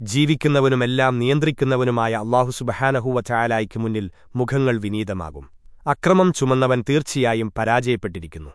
ജീവിക്കുന്നവനുമെല്ലാം നിയന്ത്രിക്കുന്നവനുമായ അള്ളാഹു സുബഹാനഹുവ ചായാലായ്ക്ക് മുന്നിൽ മുഖങ്ങൾ വിനീതമാകും. അക്രമം ചുമന്നവൻ തീർച്ചയായും പരാജയപ്പെട്ടിരിക്കുന്നു.